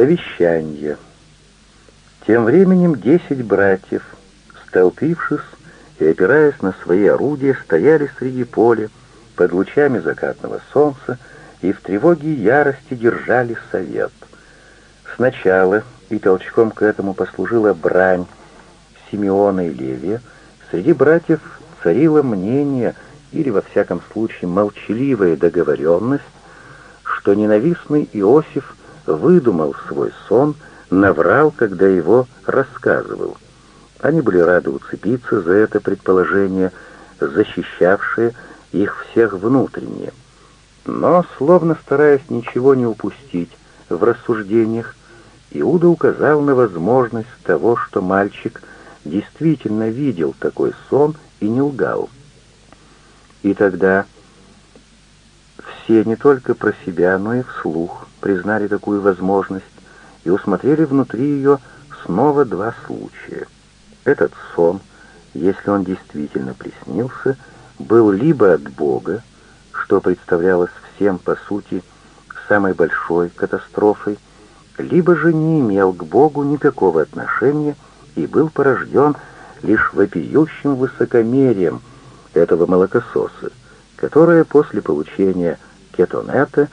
Совещание. Тем временем десять братьев, столпившись и опираясь на свои орудия, стояли среди поля под лучами закатного солнца и в тревоге и ярости держали совет. Сначала, и толчком к этому послужила брань Симеона и Левия, среди братьев царило мнение, или во всяком случае молчаливая договоренность, что ненавистный Иосиф выдумал свой сон, наврал, когда его рассказывал. Они были рады уцепиться за это предположение, защищавшее их всех внутренне. Но, словно стараясь ничего не упустить в рассуждениях, Иуда указал на возможность того, что мальчик действительно видел такой сон и не лгал. И тогда все не только про себя, но и вслух признали такую возможность и усмотрели внутри ее снова два случая. Этот сон, если он действительно приснился, был либо от Бога, что представлялось всем, по сути, самой большой катастрофой, либо же не имел к Богу никакого отношения и был порожден лишь вопиющим высокомерием этого молокососа, которое после получения кетонета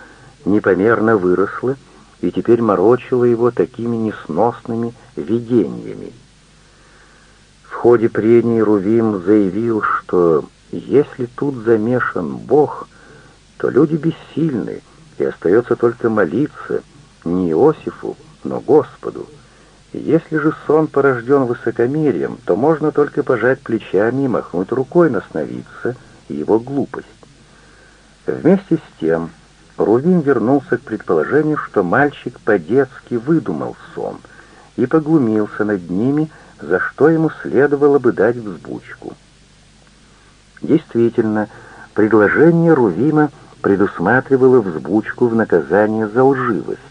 непомерно выросла и теперь морочила его такими несносными видениями. В ходе прений Рувим заявил, что если тут замешан Бог, то люди бессильны, и остается только молиться не Иосифу, но Господу. Если же сон порожден высокомерием, то можно только пожать плечами и махнуть рукой на сновидца и его глупость. Вместе с тем Рувим вернулся к предположению, что мальчик по-детски выдумал сон и поглумился над ними, за что ему следовало бы дать взбучку. Действительно, предложение Рувима предусматривало взбучку в наказание за лживость.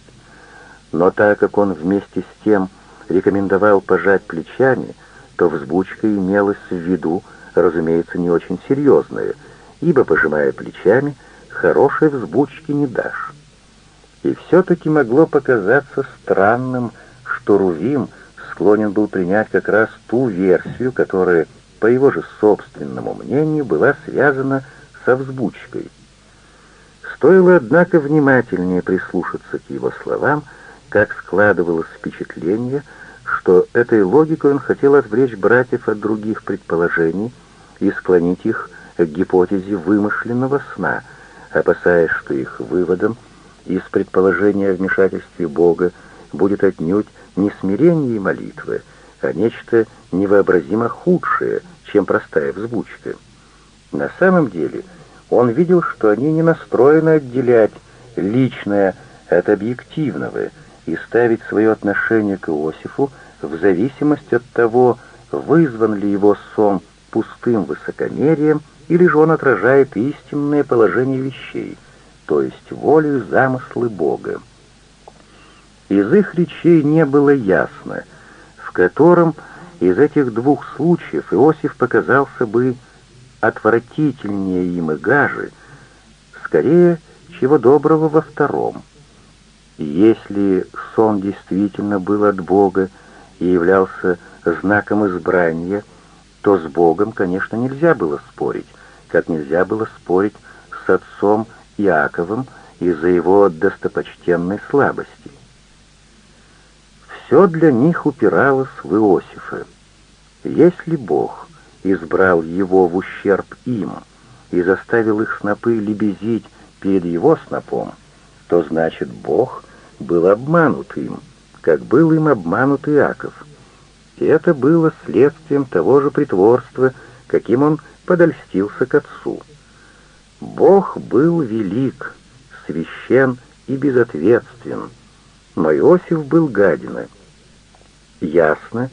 Но так как он вместе с тем рекомендовал пожать плечами, то взбучка имелась в виду, разумеется, не очень серьезная, ибо, пожимая плечами, хорошей взбучки не дашь. И все-таки могло показаться странным, что Рувим склонен был принять как раз ту версию, которая, по его же собственному мнению, была связана со взбучкой. Стоило, однако, внимательнее прислушаться к его словам, как складывалось впечатление, что этой логикой он хотел отвлечь братьев от других предположений и склонить их к гипотезе вымышленного сна — опасаясь, что их выводом из предположения о вмешательстве Бога будет отнюдь не смирение и молитвы, а нечто невообразимо худшее, чем простая взбучка. На самом деле он видел, что они не настроены отделять личное от объективного и ставить свое отношение к Иосифу в зависимости от того, вызван ли его сон пустым высокомерием или же он отражает истинное положение вещей, то есть волю и замыслы Бога. Из их речей не было ясно, в котором из этих двух случаев Иосиф показался бы отвратительнее им и гаже, скорее, чего доброго во втором. Если сон действительно был от Бога и являлся знаком избрания, то с Богом, конечно, нельзя было спорить, как нельзя было спорить с отцом Иаковым из-за его достопочтенной слабости. Все для них упиралось в Иосифа. Если Бог избрал его в ущерб им и заставил их снопы лебезить перед его снопом, то значит Бог был обманут им, как был им обманут Иаков. Это было следствием того же притворства, каким он подольстился к отцу. Бог был велик, священ и безответствен, но Иосиф был гадина. Ясно,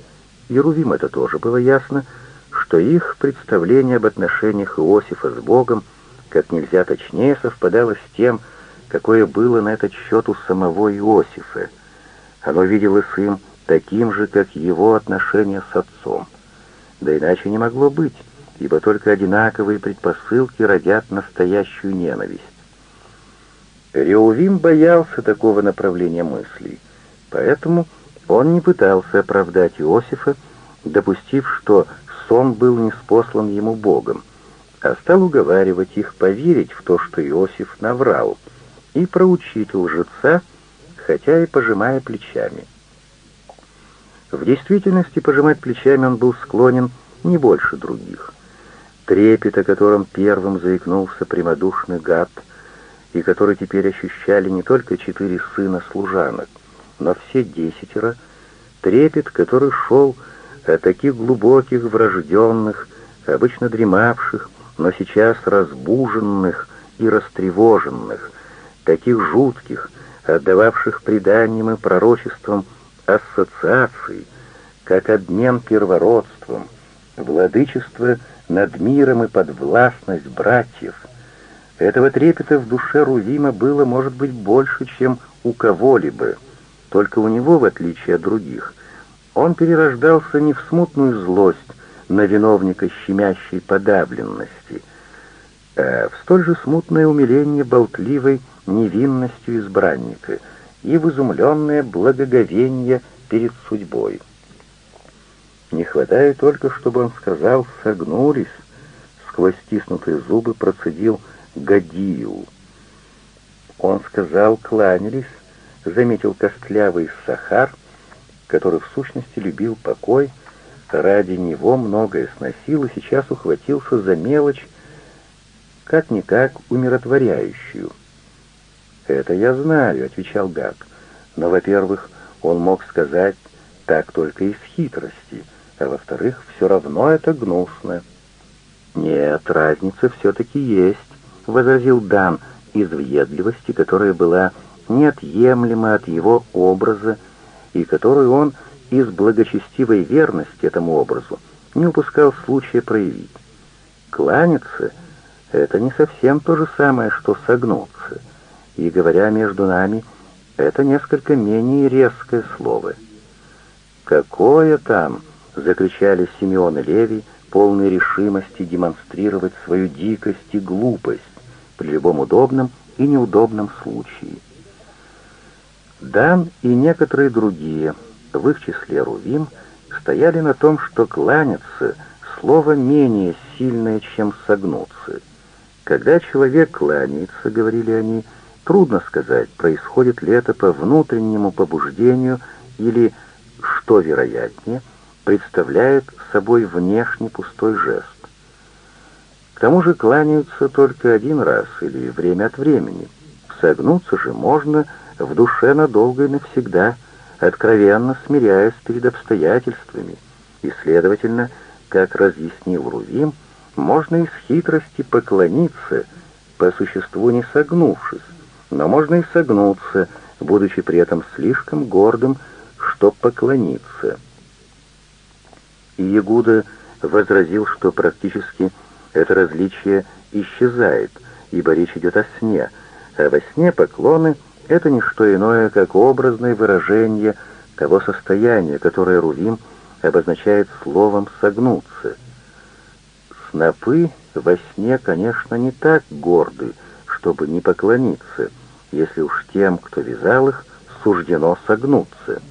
и Рувим это тоже было ясно, что их представление об отношениях Иосифа с Богом как нельзя точнее совпадало с тем, какое было на этот счет у самого Иосифа. Оно виделось им таким же, как его отношения с отцом. Да иначе не могло быть ибо только одинаковые предпосылки родят настоящую ненависть. Реувим боялся такого направления мыслей, Поэтому он не пытался оправдать Иосифа, допустив, что сон был неспослан ему Богом, а стал уговаривать их поверить в то, что Иосиф наврал, и проучить лжеца, хотя и пожимая плечами. В действительности пожимать плечами он был склонен не больше других. Трепет, о котором первым заикнулся прямодушный гад, и который теперь ощущали не только четыре сына служанок, но все десятеро, трепет, который шел от таких глубоких, врожденных, обычно дремавших, но сейчас разбуженных и растревоженных, таких жутких, отдававших преданиям и пророчествам ассоциаций, как обмен первородством, владычество над миром и подвластность братьев. Этого трепета в душе Рувима было, может быть, больше, чем у кого-либо, только у него, в отличие от других, он перерождался не в смутную злость на виновника щемящей подавленности, а в столь же смутное умиление болтливой невинностью избранника и в изумленное благоговение перед судьбой. Не хватает только, чтобы он сказал «согнулись», сквозь стиснутые зубы процедил «гадию». Он сказал «кланялись», заметил костлявый Сахар, который в сущности любил покой, ради него многое сносил и сейчас ухватился за мелочь, как-никак умиротворяющую. «Это я знаю», — отвечал Гак, — «но, во-первых, он мог сказать так только из хитрости, а во-вторых, все равно это гнусно». «Нет, разница все-таки есть», — возразил Дан из въедливости, которая была неотъемлема от его образа и которую он из благочестивой верности этому образу не упускал случая проявить. Кланяться — это не совсем то же самое, что согнуться, и, говоря между нами, это несколько менее резкое слово. «Какое там!» — закричали Симеон и Левий, полной решимости демонстрировать свою дикость и глупость при любом удобном и неудобном случае. Дан и некоторые другие, в их числе Рувим, стояли на том, что кланяться — слово менее сильное, чем согнуться. Когда человек кланяется, говорили они, трудно сказать, происходит ли это по внутреннему побуждению или, что вероятнее, представляет собой внешний пустой жест. К тому же кланяются только один раз или время от времени. Согнуться же можно — в душе надолго и навсегда, откровенно смиряясь перед обстоятельствами, и, следовательно, как разъяснил Рувим, можно из хитрости поклониться, по существу не согнувшись, но можно и согнуться, будучи при этом слишком гордым, чтоб поклониться. И Ягуда возразил, что практически это различие исчезает, ибо речь идет о сне, а во сне поклоны — это не что иное, как образное выражение того состояния, которое Рувим обозначает словом «согнуться». Снопы во сне, конечно, не так горды, чтобы не поклониться, если уж тем, кто вязал их, суждено согнуться.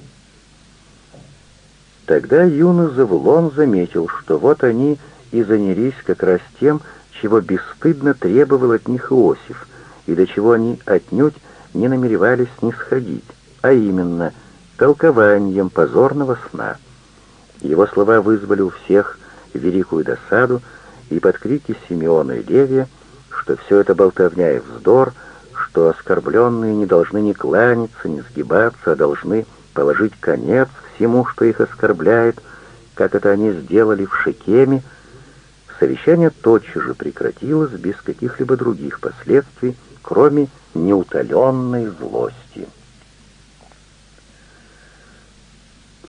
Тогда юный Завулон заметил, что вот они и занялись как раз тем, чего бесстыдно требовал от них Иосиф, и до чего они отнюдь не намеревались снисходить, а именно толкованием позорного сна. Его слова вызвали у всех великую досаду, и под крики Симеона и Левия, что все это болтовня и вздор, что оскорбленные не должны ни кланяться, ни сгибаться, а должны положить конец всему, что их оскорбляет, как это они сделали в Шекеме, совещание тотчас же прекратилось без каких-либо других последствий, кроме неутоленной злости.